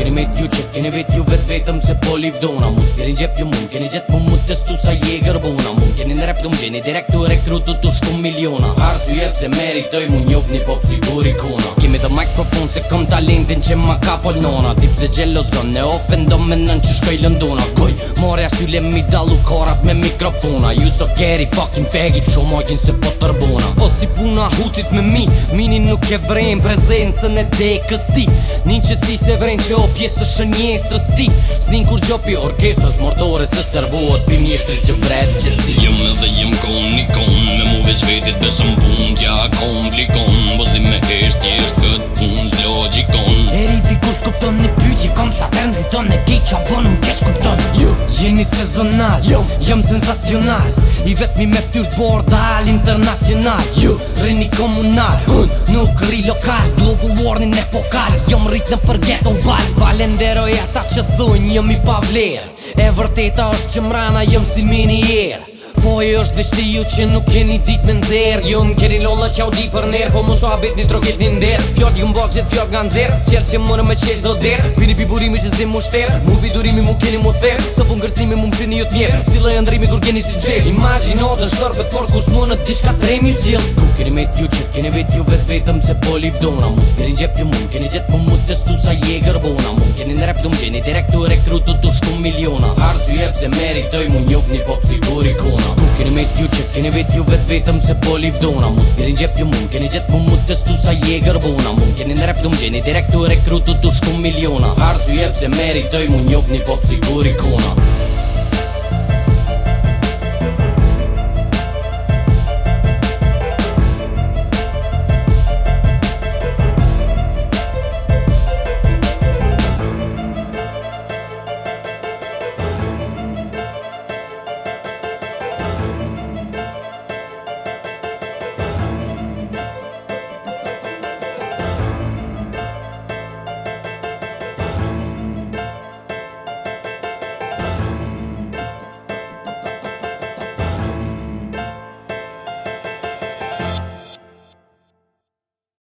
Keni me t'ju qep, keni vet ju vet vetëm se po li vdona Mu s'pirin gjep ju mund, keni gjep po mu t'estu sa je gërbona Mu keni në rap t'u m'gjeni direktu e t'u shku miliona Arzu jet se meri t'oj mu njop një pop si kur i kona Kemi dhe majk për se kom talentin që ma ka pol nona Tip se gjellot zon ne open do me nën që shkoj lëndona Kuj, more as ju le mi dalu korat me mikrofona Ju so keri fucking fegi, qo mojkin se po tërbona puna hutit me mi Minin nuk e vren prezencën e dekës ti Nin që si se vren që o pjesë shënjestrës ti Snin kur gjopi orkestrës mordore se servohet Pi mjeshtri që vret që ci Jëm edhe jëm kon i kon Me mu veç vetit besëm pun Tja komplikon Bozi me esht jesht kët pun Zlo gjikon Eri di kur skupton një pyti Kom sa tërnë ziton e kej qa bonu jemi sezonal Jo, jem sensacional I vetëmi me ftyr të bordal internacional Jo, rini komunal Un, nuk rri lokal globu warning e pokal Jom rritë në përget o bal Valenderoj ata që thunj, jemi i pavler E vërteta është që mrana, jem si mini jer Po e është dhe shti ju që nuk keni dit me nëzër Jo më keni lolla që au di për nërë Po mos o habet një troket një ndërë Fjot ju më bërë që të fjot nga nëzërë Qërë që mërë me qesh do der Pini pi burimi që zdim më shterë Mu vi durimi mu keni më therë Së pun kërcimi mu më që një jëtë mjerë Sile ndrimi kur keni si të gjerë Imagino të në shtërë por kus më në t'i shka tremi s'jilë Ku keni me t'ju që keni vet ju vet vetëm se poli li vdona Mu s'pirin gjep ju mund keni gjetë po mu të stu sa je gërbona Mu keni në reptum që një direktu rekrutu t'u shkum miliona Arzu jep se meritoj mu njuk një pop si kur ikona Nuk keni me t'ju që keni vet ju vet vetëm se poli vdona Mu s'pirin gjep ju mund keni gjet mu mu testu sa je gërbona Mun keni në rap du m'gjeni direktu rekrutu t'u shkum miliona Arsu jep se meritoj mu njop një pop si kur ikona